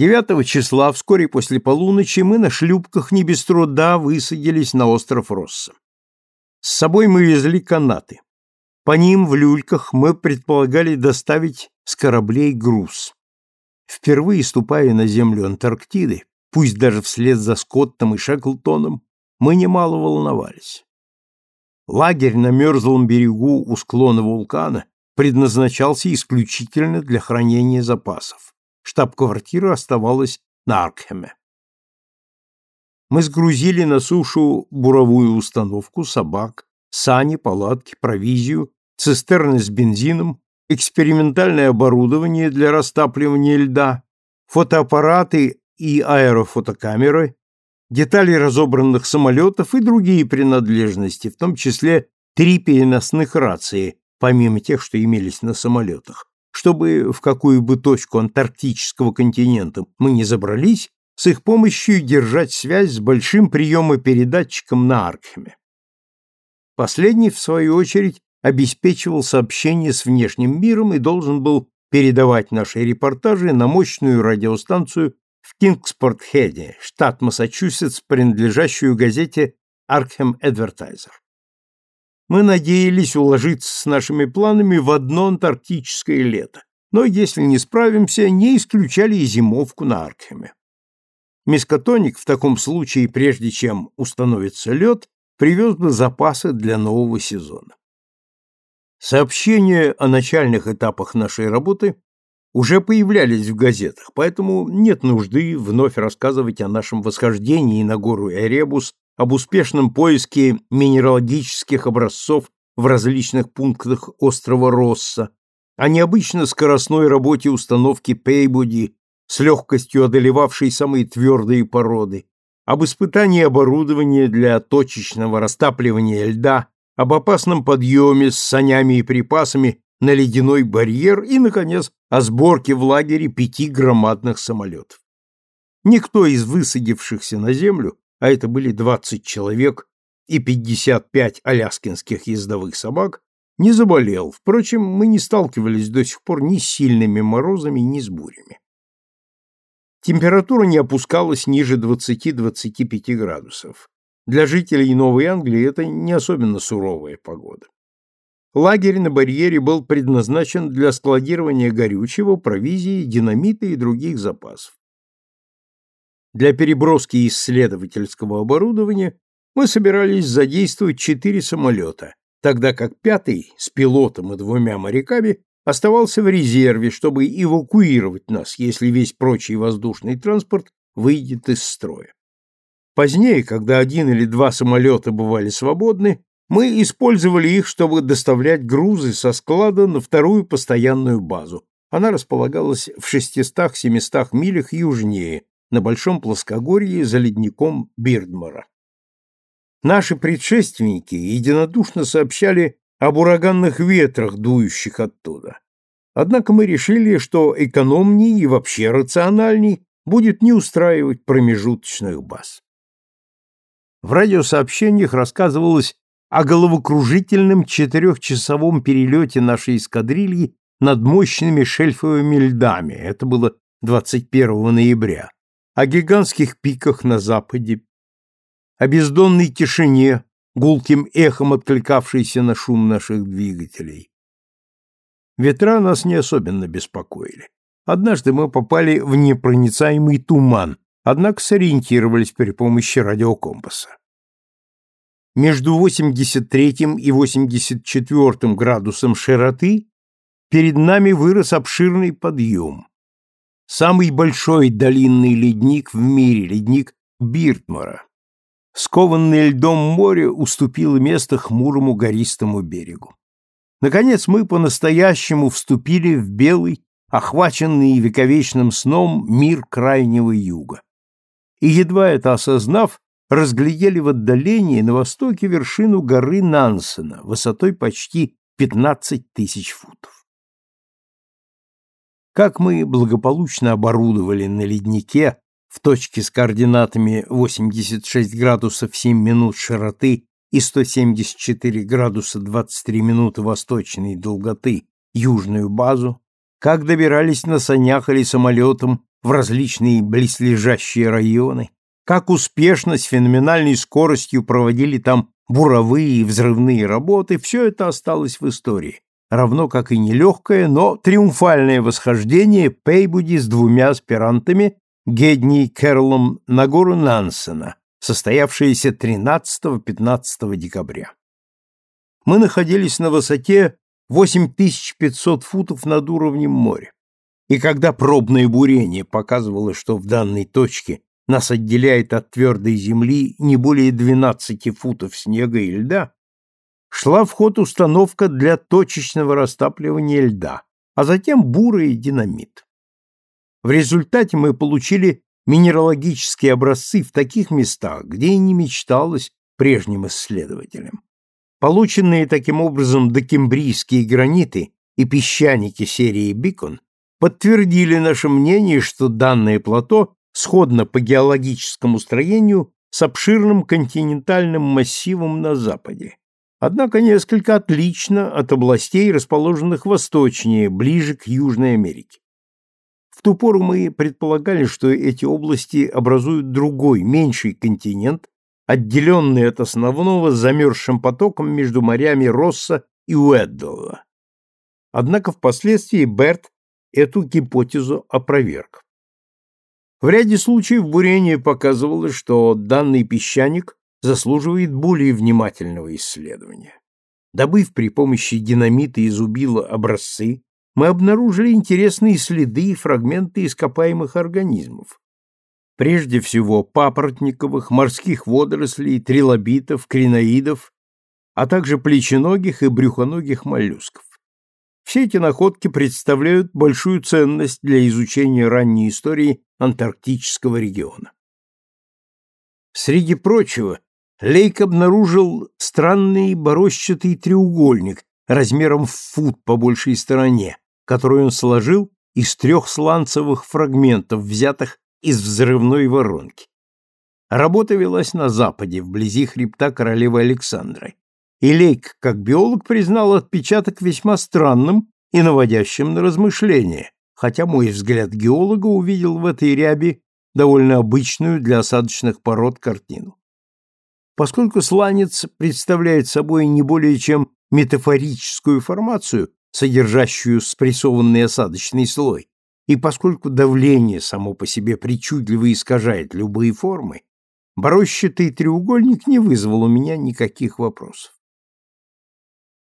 9 числа, вскоре после полуночи, мы на шлюпках не без труда высадились на остров Росса. С собой мы везли канаты. По ним в люльках мы предполагали доставить с кораблей груз. Впервые ступая на землю Антарктиды, пусть даже вслед за Скоттом и Шеклтоном, мы немало волновались. Лагерь на мерзлом берегу у склона вулкана предназначался исключительно для хранения запасов. Штаб-квартира оставалась на Аркхеме. Мы сгрузили на сушу буровую установку, собак, сани, палатки, провизию, цистерны с бензином, экспериментальное оборудование для растапливания льда, фотоаппараты и аэрофотокамеры, детали разобранных самолетов и другие принадлежности, в том числе три переносных рации, помимо тех, что имелись на самолетах. Чтобы в какую бы точку антарктического континента мы не забрались, с их помощью держать связь с большим приемопередатчиком на Аркхеме. Последний, в свою очередь, обеспечивал сообщение с внешним миром и должен был передавать наши репортажи на мощную радиостанцию в Кингспорт-Хеде, штат Массачусетс, принадлежащую газете Аркхем Advertiser. Мы надеялись уложиться с нашими планами в одно антарктическое лето, но если не справимся, не исключали и зимовку на Аркхеме. Мискотоник в таком случае, прежде чем установится лед, привез бы запасы для нового сезона. Сообщения о начальных этапах нашей работы уже появлялись в газетах, поэтому нет нужды вновь рассказывать о нашем восхождении на гору Эребус, об успешном поиске минералогических образцов в различных пунктах острова Росса, о необычно скоростной работе установки Пейбуди с легкостью одолевавшей самые твердые породы, об испытании оборудования для точечного растапливания льда, об опасном подъеме с санями и припасами на ледяной барьер и, наконец, о сборке в лагере пяти громадных самолетов. Никто из высадившихся на землю, а это были 20 человек и 55 аляскинских ездовых собак, не заболел. Впрочем, мы не сталкивались до сих пор ни с сильными морозами, ни с бурями. Температура не опускалась ниже 20-25 градусов. Для жителей Новой Англии это не особенно суровая погода. Лагерь на барьере был предназначен для складирования горючего, провизии, динамита и других запасов. Для переброски исследовательского оборудования мы собирались задействовать четыре самолета, тогда как пятый с пилотом и двумя моряками оставался в резерве, чтобы эвакуировать нас, если весь прочий воздушный транспорт выйдет из строя. Позднее, когда один или два самолета бывали свободны, мы использовали их, чтобы доставлять грузы со склада на вторую постоянную базу. Она располагалась в 600-700 милях южнее, на большом плоскогорье за ледником Бирдмора. Наши предшественники единодушно сообщали об ураганных ветрах, дующих оттуда. Однако мы решили, что экономней и вообще рациональней будет не устраивать промежуточных баз. В радиосообщениях рассказывалось о головокружительном четырехчасовом перелете нашей эскадрильи над мощными шельфовыми льдами, это было 21 ноября, о гигантских пиках на западе, о бездонной тишине, гулким эхом откликавшейся на шум наших двигателей. Ветра нас не особенно беспокоили. Однажды мы попали в непроницаемый туман, однако сориентировались при помощи радиокомпаса. Между 83 и 84 градусом широты перед нами вырос обширный подъем. Самый большой долинный ледник в мире, ледник Биртмара скованное льдом море уступило место хмурому гористому берегу. Наконец мы по-настоящему вступили в белый, охваченный вековечным сном мир крайнего юга. И едва это осознав, разглядели в отдалении на востоке вершину горы Нансена высотой почти 15 тысяч футов. Как мы благополучно оборудовали на леднике в точке с координатами 86 градусов 7 минут широты и 174 градуса 23 минуты восточной долготы южную базу, как добирались на санях или самолетом в различные близлежащие районы, как успешно с феноменальной скоростью проводили там буровые и взрывные работы, все это осталось в истории, равно как и нелегкое, но триумфальное восхождение Пейбуди с двумя аспирантами Гедни и Кэролом на гору Нансена, состоявшееся 13-15 декабря. Мы находились на высоте 8500 футов над уровнем моря. И когда пробное бурение показывало, что в данной точке нас отделяет от твердой земли не более 12 футов снега и льда, шла в ход установка для точечного растапливания льда, а затем бура и динамит. В результате мы получили минералогические образцы в таких местах, где и не мечталось прежним исследователям. Полученные таким образом докембрийские граниты и песчаники серии Бикон подтвердили наше мнение, что данное плато сходно по геологическому строению с обширным континентальным массивом на западе, однако несколько отлично от областей, расположенных восточнее, ближе к Южной Америке. В ту пору мы предполагали, что эти области образуют другой, меньший континент, отделенный от основного замерзшим потоком между морями Росса и Уэддала. Однако впоследствии Берт эту гипотезу опроверг. В ряде случаев бурение показывало, что данный песчаник заслуживает более внимательного исследования. Добыв при помощи динамита и зубила образцы, мы обнаружили интересные следы и фрагменты ископаемых организмов. Прежде всего папоротниковых, морских водорослей, трилобитов, криноидов, а также плеченогих и брюхоногих моллюсков. Все эти находки представляют большую ценность для изучения ранней истории антарктического региона. Среди прочего, Лейк обнаружил странный борощатый треугольник размером в фут по большей стороне, который он сложил из трех сланцевых фрагментов, взятых из взрывной воронки. Работа велась на западе, вблизи хребта королевы Александры. И Лейк, как биолог, признал отпечаток весьма странным и наводящим на размышления, хотя мой взгляд геолога увидел в этой ряби довольно обычную для осадочных пород картину. Поскольку сланец представляет собой не более чем метафорическую формацию, содержащую спрессованный осадочный слой, и поскольку давление само по себе причудливо искажает любые формы, борощатый треугольник не вызвал у меня никаких вопросов.